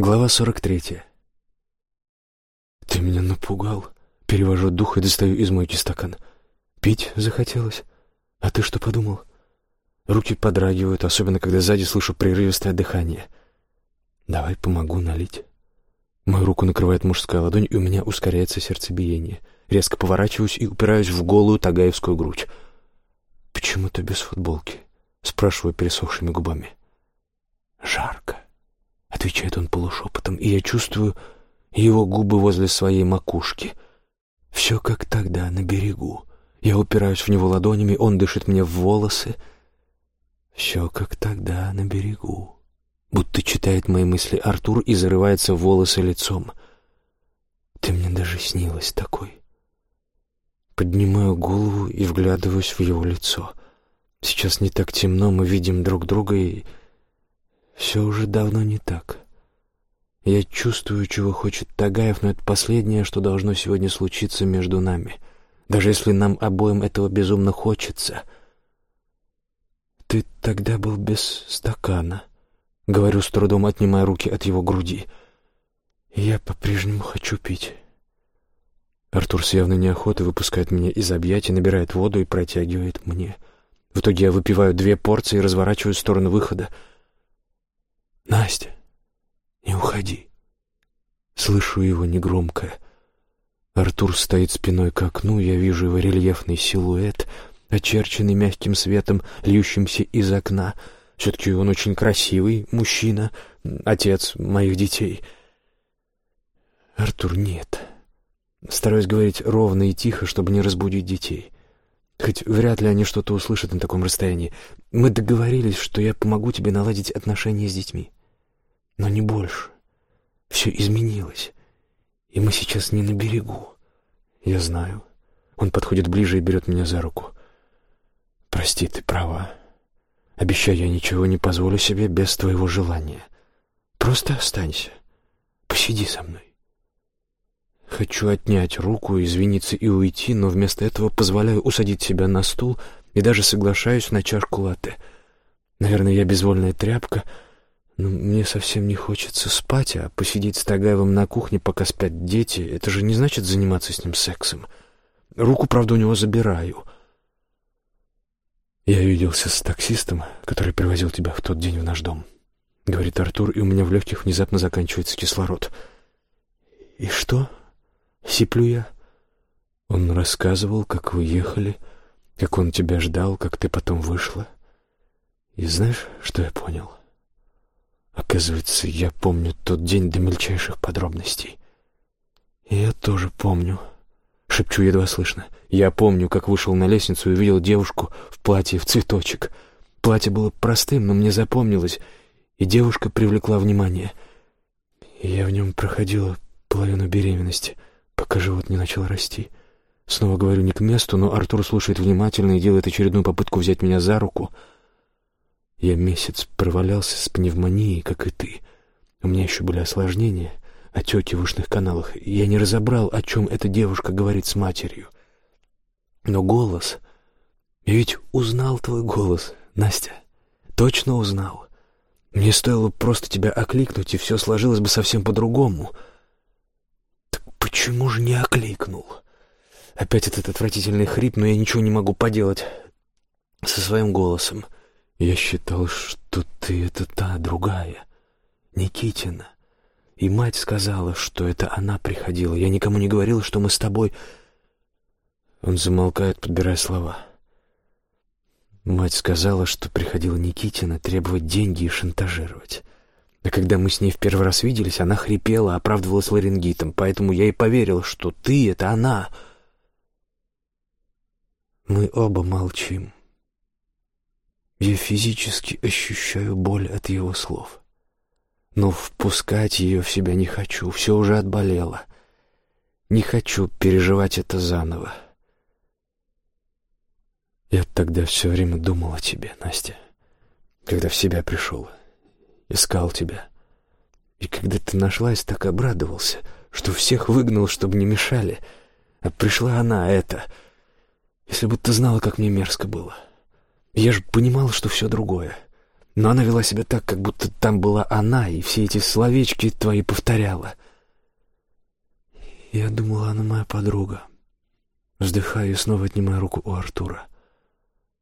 Глава сорок третья. «Ты меня напугал». Перевожу дух и достаю из мойки стакан. «Пить захотелось? А ты что подумал?» Руки подрагивают, особенно когда сзади слышу прерывистое дыхание. «Давай помогу налить». Мою руку накрывает мужская ладонь, и у меня ускоряется сердцебиение. Резко поворачиваюсь и упираюсь в голую тагаевскую грудь. «Почему ты без футболки?» — спрашиваю пересохшими губами. «Жарко». — отвечает он полушепотом, и я чувствую его губы возле своей макушки. Все как тогда, на берегу. Я упираюсь в него ладонями, он дышит мне в волосы. Все как тогда, на берегу. Будто читает мои мысли Артур и зарывается в волосы лицом. Ты мне даже снилась такой. Поднимаю голову и вглядываюсь в его лицо. Сейчас не так темно, мы видим друг друга и все уже давно не так. Я чувствую, чего хочет Тагаев, но это последнее, что должно сегодня случиться между нами. Даже если нам обоим этого безумно хочется. «Ты тогда был без стакана», — говорю с трудом, отнимая руки от его груди. «Я по-прежнему хочу пить». Артур с явной неохотой выпускает меня из объятий, набирает воду и протягивает мне. В итоге я выпиваю две порции и разворачиваю в сторону выхода — «Настя, не уходи!» Слышу его негромкое. Артур стоит спиной к окну, я вижу его рельефный силуэт, очерченный мягким светом, льющимся из окна. Все-таки он очень красивый мужчина, отец моих детей. Артур, нет. Стараюсь говорить ровно и тихо, чтобы не разбудить детей. Хоть вряд ли они что-то услышат на таком расстоянии. Мы договорились, что я помогу тебе наладить отношения с детьми но не больше. Все изменилось, и мы сейчас не на берегу. Я знаю. Он подходит ближе и берет меня за руку. Прости, ты права. Обещаю, я ничего не позволю себе без твоего желания. Просто останься. Посиди со мной. Хочу отнять руку, извиниться и уйти, но вместо этого позволяю усадить себя на стул и даже соглашаюсь на чашку латте. Наверное, я безвольная тряпка — но мне совсем не хочется спать, а посидеть с Тагаевым на кухне, пока спят дети, это же не значит заниматься с ним сексом. Руку, правда, у него забираю. Я виделся с таксистом, который привозил тебя в тот день в наш дом. Говорит Артур, и у меня в легких внезапно заканчивается кислород. И что? Сиплю я. Он рассказывал, как вы ехали, как он тебя ждал, как ты потом вышла. И знаешь, что я понял? Оказывается, я помню тот день до мельчайших подробностей. «Я тоже помню», — шепчу едва слышно. «Я помню, как вышел на лестницу и увидел девушку в платье в цветочек. Платье было простым, но мне запомнилось, и девушка привлекла внимание. Я в нем проходила половину беременности, пока живот не начал расти. Снова говорю не к месту, но Артур слушает внимательно и делает очередную попытку взять меня за руку — я месяц провалялся с пневмонией, как и ты. У меня еще были осложнения, отеки в ушных каналах. Я не разобрал, о чем эта девушка говорит с матерью. Но голос... Я ведь узнал твой голос, Настя. Точно узнал. Мне стоило просто тебя окликнуть, и все сложилось бы совсем по-другому. Так почему же не окликнул? Опять этот отвратительный хрип, но я ничего не могу поделать со своим голосом. — я считал, что ты — это та, другая, Никитина. И мать сказала, что это она приходила. Я никому не говорил, что мы с тобой... Он замолкает, подбирая слова. Мать сказала, что приходила Никитина требовать деньги и шантажировать. А когда мы с ней в первый раз виделись, она хрипела, оправдывалась ларингитом, поэтому я и поверил, что ты — это она. Мы оба молчим. Я физически ощущаю боль от его слов. Но впускать ее в себя не хочу, все уже отболело. Не хочу переживать это заново. Я тогда все время думал о тебе, Настя. Когда в себя пришел, искал тебя. И когда ты нашлась, так обрадовался, что всех выгнал, чтобы не мешали. А пришла она, эта... Если бы ты знала, как мне мерзко было. — я же понимал, что все другое. Но она вела себя так, как будто там была она, и все эти словечки твои повторяла. Я думала, она моя подруга. Вздыхаю и снова отнимаю руку у Артура.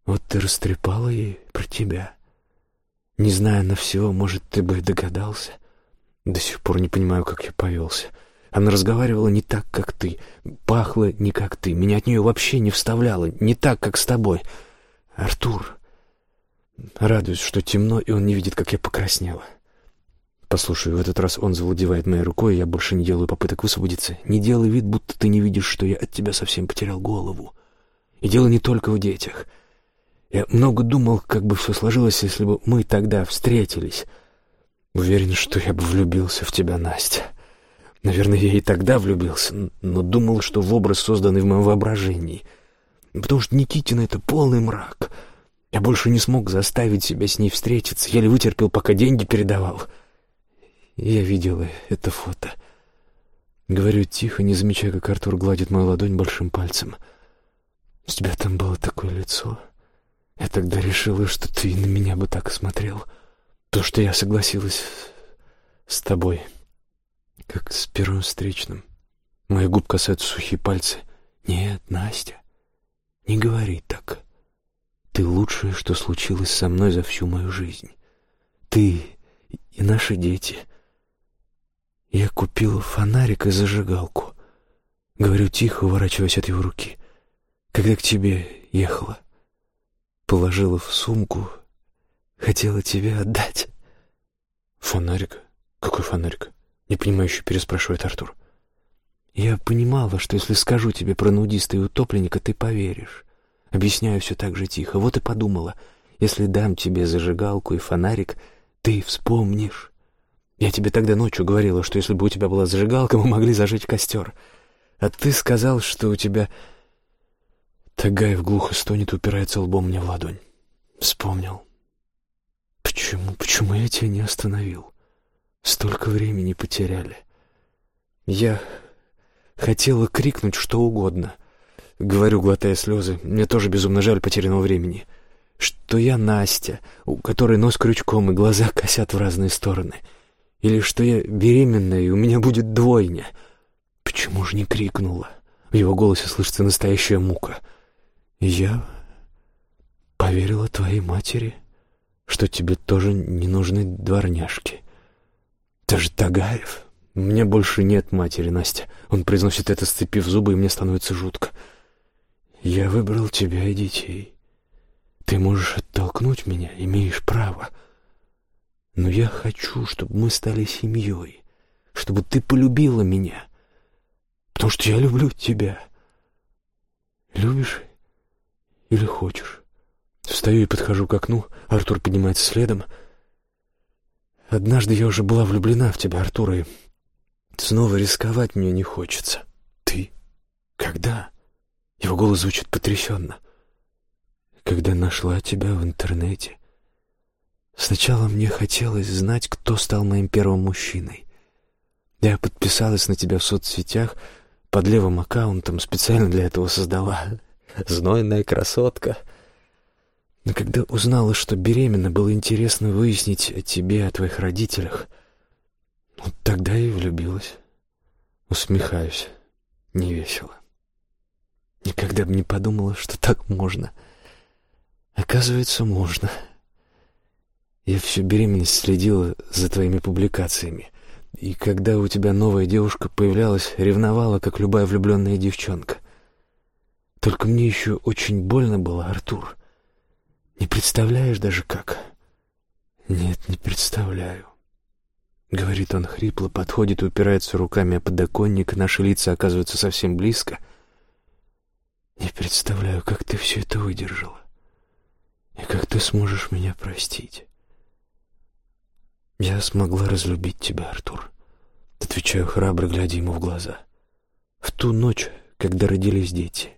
Вот ты растрепала ей про тебя. Не зная на всего, может, ты бы догадался. До сих пор не понимаю, как я повелся. Она разговаривала не так, как ты, пахла не как ты, меня от нее вообще не вставляло, не так, как с тобой. Артур, радуюсь, что темно, и он не видит, как я покраснела. Послушай, в этот раз он завладевает моей рукой, и я больше не делаю попыток высвободиться. Не делай вид, будто ты не видишь, что я от тебя совсем потерял голову. И дело не только в детях. Я много думал, как бы все сложилось, если бы мы тогда встретились. Уверен, что я бы влюбился в тебя, Настя. Наверное, я и тогда влюбился, но думал, что в образ, созданный в моем воображении. Потому что Никитина — это полный мрак. Я больше не смог заставить себя с ней встретиться, еле вытерпел, пока деньги передавал. Я видела это фото. Говорю тихо, не замечая, как Артур гладит мою ладонь большим пальцем. «У тебя там было такое лицо...» Я тогда решила, что ты на меня бы так смотрел. То, что я согласилась с тобой, как с первым встречным. Мои губ касаются сухие пальцы. Нет, Настя, не говори так. Ты лучшее, что случилось со мной за всю мою жизнь. Ты и наши дети. Я купила фонарик и зажигалку. Говорю тихо, уворачиваясь от его руки. Когда к тебе ехала положила в сумку, хотела тебе отдать. Фонарик? Какой фонарик? Непонимающе переспрашивает Артур. Я понимала, что если скажу тебе про нудиста и утопленника, ты поверишь. Объясняю все так же тихо. Вот и подумала, если дам тебе зажигалку и фонарик, ты вспомнишь. Я тебе тогда ночью говорила, что если бы у тебя была зажигалка, мы могли зажечь костер. А ты сказал, что у тебя Тагаев глухо стонет, упирается лбом мне в ладонь. Вспомнил. Почему, почему я тебя не остановил? Столько времени потеряли. Я хотела крикнуть что угодно. Говорю, глотая слезы, мне тоже безумно жаль потерянного времени. Что я Настя, у которой нос крючком и глаза косят в разные стороны. Или что я беременная, и у меня будет двойня. Почему же не крикнула? В его голосе слышится настоящая мука — я поверила твоей матери, что тебе тоже не нужны дворняжки. Ты же Тагаев. Мне больше нет матери, Настя. Он произносит это, сцепив зубы, и мне становится жутко. Я выбрал тебя и детей. Ты можешь оттолкнуть меня, имеешь право. Но я хочу, чтобы мы стали семьей, чтобы ты полюбила меня, потому что я люблю тебя. Любишь или хочешь? Встаю и подхожу к окну. Артур поднимается следом. Однажды я уже была влюблена в тебя, Артур, и снова рисковать мне не хочется. Ты? Когда? Его голос звучит потрясенно. Когда нашла тебя в интернете. Сначала мне хотелось знать, кто стал моим первым мужчиной. Я подписалась на тебя в соцсетях под левым аккаунтом, специально для этого создала знойная красотка. Но когда узнала, что беременна, было интересно выяснить о тебе, о твоих родителях. Вот тогда и влюбилась. Усмехаюсь. Невесело. Никогда бы не подумала, что так можно. Оказывается, можно. Я всю беременность следила за твоими публикациями. И когда у тебя новая девушка появлялась, ревновала, как любая влюбленная девчонка. Только мне еще очень больно было, Артур. Не представляешь даже как? Нет, не представляю. Говорит он хрипло, подходит и упирается руками о подоконник. Наши лица оказываются совсем близко. Не представляю, как ты все это выдержала. И как ты сможешь меня простить. Я смогла разлюбить тебя, Артур. Отвечаю храбро, глядя ему в глаза. В ту ночь, когда родились дети.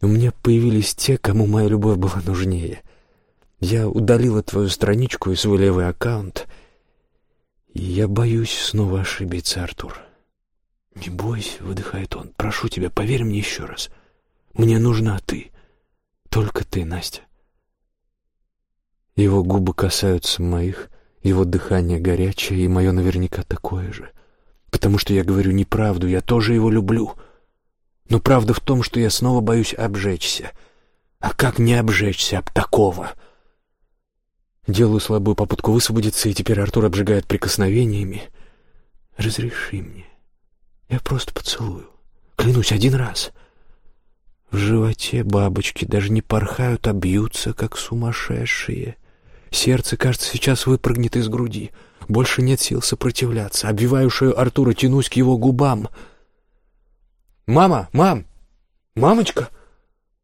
У меня появились те, кому моя любовь была нужнее. Я удалила твою страничку и свой левый аккаунт. Я боюсь снова ошибиться, Артур. «Не бойся», — выдыхает он. «Прошу тебя, поверь мне еще раз. Мне нужна ты. Только ты, Настя». Его губы касаются моих, его дыхание горячее, и мое наверняка такое же. Потому что я говорю неправду, я тоже его люблю. Но правда в том, что я снова боюсь обжечься. А как не обжечься об такого? Делаю слабую попытку высвободиться, и теперь Артур обжигает прикосновениями. Разреши мне. Я просто поцелую. Клянусь, один раз. В животе бабочки даже не порхают, а бьются, как сумасшедшие. Сердце, кажется, сейчас выпрыгнет из груди. Больше нет сил сопротивляться. Обвиваю шею Артура, тянусь к его губам. «Мама! Мам! Мамочка!»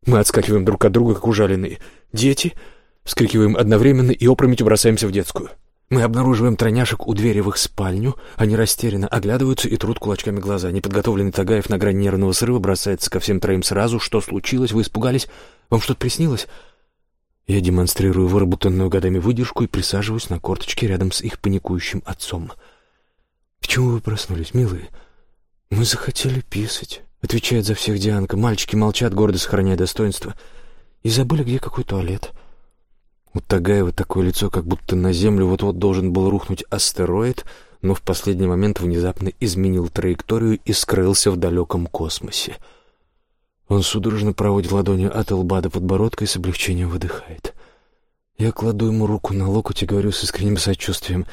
Мы отскакиваем друг от друга, как ужаленные. «Дети!» — вскрикиваем одновременно и опрометью бросаемся в детскую. Мы обнаруживаем тройняшек у двери в их спальню. Они растерянно оглядываются и трут кулачками глаза. Неподготовленный Тагаев на грани нервного срыва бросается ко всем троим сразу. Что случилось? Вы испугались? Вам что-то приснилось? Я демонстрирую выработанную годами выдержку и присаживаюсь на корточке рядом с их паникующим отцом. «Почему вы проснулись, милые?» «Мы захотели писать», — отвечает за всех Дианка. Мальчики молчат, гордо сохраняя достоинство. «И забыли, где какой туалет». У Тагаева такое лицо, как будто на Землю вот-вот должен был рухнуть астероид, но в последний момент внезапно изменил траекторию и скрылся в далеком космосе. Он судорожно проводит ладонью от лба до подбородка и с облегчением выдыхает. Я кладу ему руку на локоть и говорю с искренним сочувствием.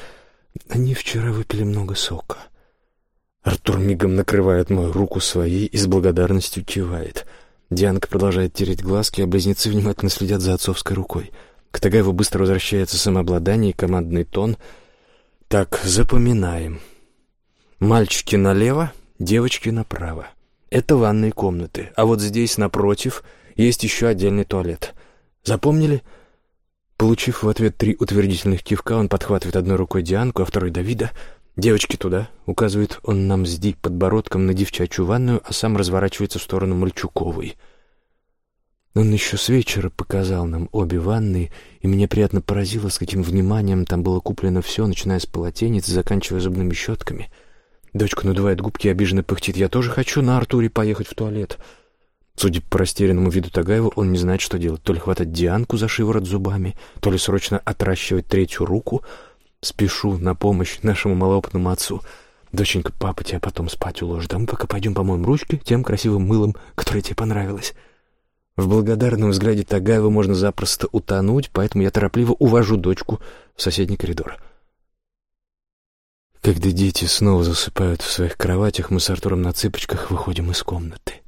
Они вчера выпили много сока. Артур мигом накрывает мою руку своей и с благодарностью кивает. Дианка продолжает тереть глазки, а близнецы внимательно следят за отцовской рукой — к Тагаеву быстро возвращается самообладание и командный тон. Так, запоминаем. Мальчики налево, девочки направо. Это ванные комнаты, а вот здесь, напротив, есть еще отдельный туалет. Запомнили? Получив в ответ три утвердительных кивка, он подхватывает одной рукой Дианку, а второй Давида. «Девочки туда», — указывает он нам с Ди подбородком на девчачью ванную, а сам разворачивается в сторону Мальчуковой — он еще с вечера показал нам обе ванны, и мне приятно поразило, с каким вниманием там было куплено все, начиная с полотенец заканчивая зубными щетками. Дочка надувает губки и обиженно пыхтит. «Я тоже хочу на Артуре поехать в туалет». Судя по растерянному виду Тагаева, он не знает, что делать. То ли хватать Дианку за шиворот зубами, то ли срочно отращивать третью руку. Спешу на помощь нашему малоопытному отцу. «Доченька, папа тебя потом спать уложит, а мы пока пойдем помоем ручки тем красивым мылом, которое тебе понравилось». В благодарном взгляде Тагаева можно запросто утонуть, поэтому я торопливо увожу дочку в соседний коридор. Когда дети снова засыпают в своих кроватях, мы с Артуром на цыпочках выходим из комнаты.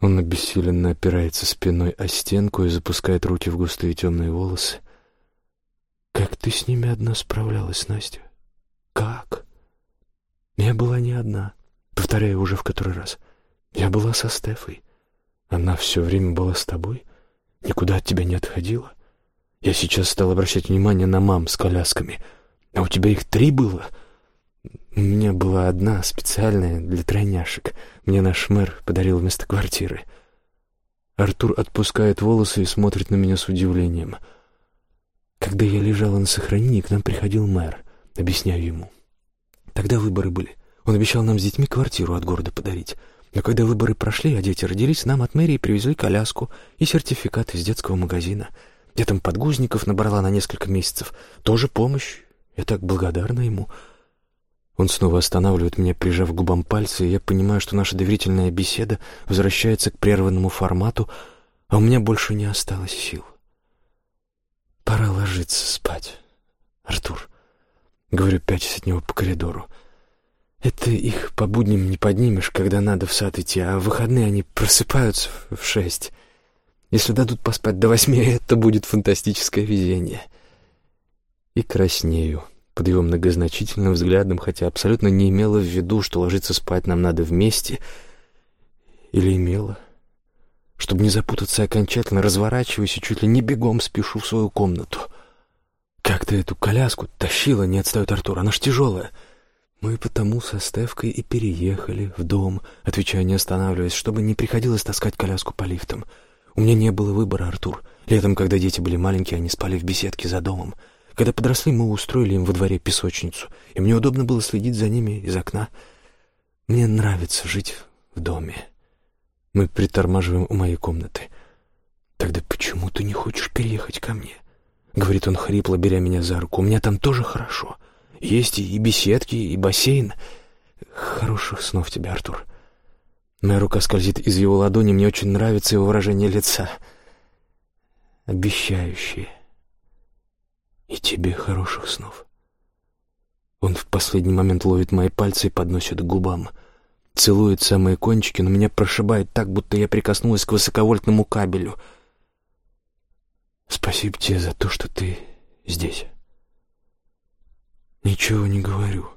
Он обессиленно опирается спиной о стенку и запускает руки в густые темные волосы. «Как ты с ними одна справлялась, Настя? Как?» «Я была не одна», повторяю уже в который раз. «Я была со Стефой. Она все время была с тобой? Никуда от тебя не отходила? Я сейчас стал обращать внимание на мам с колясками. А у тебя их три было? У меня была одна, специальная, для тройняшек. Мне наш мэр подарил вместо квартиры. Артур отпускает волосы и смотрит на меня с удивлением. Когда я лежала на сохранении, к нам приходил мэр. Объясняю ему. Тогда выборы были. Он обещал нам с детьми квартиру от города подарить. Но когда выборы прошли, а дети родились, нам от мэрии привезли коляску и сертификат из детского магазина. Я там подгузников набрала на несколько месяцев. Тоже помощь. Я так благодарна ему. Он снова останавливает меня, прижав к губам пальцы, и я понимаю, что наша доверительная беседа возвращается к прерванному формату, а у меня больше не осталось сил. Пора ложиться спать. Артур, говорю, пятясь от него по коридору. Это их по будням не поднимешь, когда надо в сад идти, а в выходные они просыпаются в шесть. Если дадут поспать до восьми, это будет фантастическое везение. И краснею под его многозначительным взглядом, хотя абсолютно не имела в виду, что ложиться спать нам надо вместе. Или имела. Чтобы не запутаться окончательно, разворачиваюсь и чуть ли не бегом спешу в свою комнату. «Как ты эту коляску тащила?» — не отстает Артур. «Она ж тяжелая». «Мы потому со Стевкой и переехали в дом», — отвечая, не останавливаясь, чтобы не приходилось таскать коляску по лифтам. «У меня не было выбора, Артур. Летом, когда дети были маленькие, они спали в беседке за домом. Когда подросли, мы устроили им во дворе песочницу, и мне удобно было следить за ними из окна. Мне нравится жить в доме. Мы притормаживаем у моей комнаты. Тогда почему ты не хочешь переехать ко мне? говорит он хрипло, беря меня за руку. «У меня там тоже хорошо. Есть и беседки, и бассейн. Хороших снов тебе, Артур». Моя рука скользит из его ладони, мне очень нравится его выражение лица. Обещающее. И тебе хороших снов. Он в последний момент ловит мои пальцы и подносит к губам. Целует самые кончики, но меня прошибает так, будто я прикоснулась к высоковольтному кабелю. Спасибо тебе за то, что ты здесь. Ничего не говорю.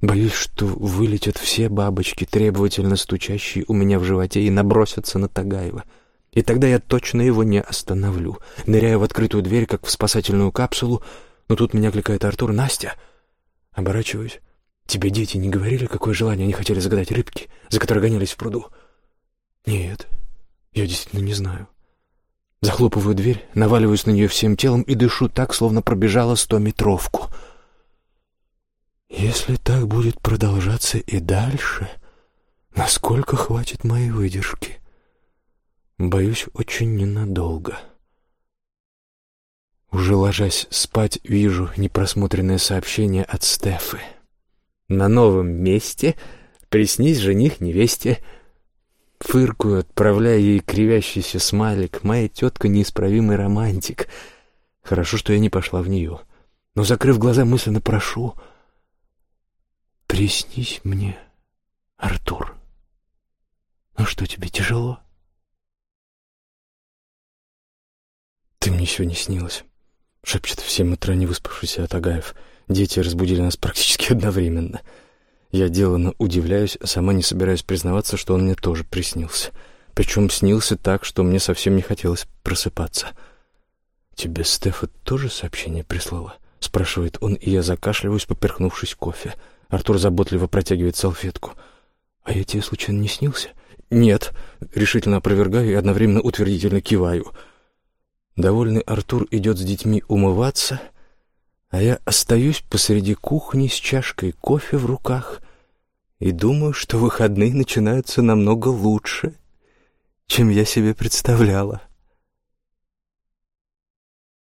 Боюсь, что вылетят все бабочки, требовательно стучащие у меня в животе, и набросятся на Тагаева. И тогда я точно его не остановлю. Ныряю в открытую дверь, как в спасательную капсулу, но тут меня кликает Артур. «Настя!» Оборачиваюсь. «Тебе дети не говорили, какое желание они хотели загадать рыбки, за которые гонялись в пруду?» «Нет, я действительно не знаю». Захлопываю дверь, наваливаюсь на нее всем телом и дышу так, словно пробежала стометровку. Если так будет продолжаться и дальше, насколько хватит моей выдержки? Боюсь, очень ненадолго. Уже ложась спать, вижу непросмотренное сообщение от Стефы. «На новом месте приснись жених невесте». Фыркую, отправляя ей кривящийся смайлик. Моя тетка неисправимый романтик. Хорошо, что я не пошла в нее. Но, закрыв глаза, мысленно прошу — Приснись мне, Артур. Ну что, тебе тяжело? Ты мне сегодня снилась, шепчет в семь утра невыспавшийся Атагаев. Дети разбудили нас практически одновременно. Я деланно удивляюсь, а сама не собираюсь признаваться, что он мне тоже приснился. Причем снился так, что мне совсем не хотелось просыпаться. «Тебе Стефа тоже сообщение прислала?» — спрашивает он, и я закашливаюсь, поперхнувшись кофе. — Артур заботливо протягивает салфетку. «А я тебе случайно не снился?» «Нет», — решительно опровергаю и одновременно утвердительно киваю. Довольный Артур идет с детьми умываться, а я остаюсь посреди кухни с чашкой кофе в руках и думаю, что выходные начинаются намного лучше, чем я себе представляла.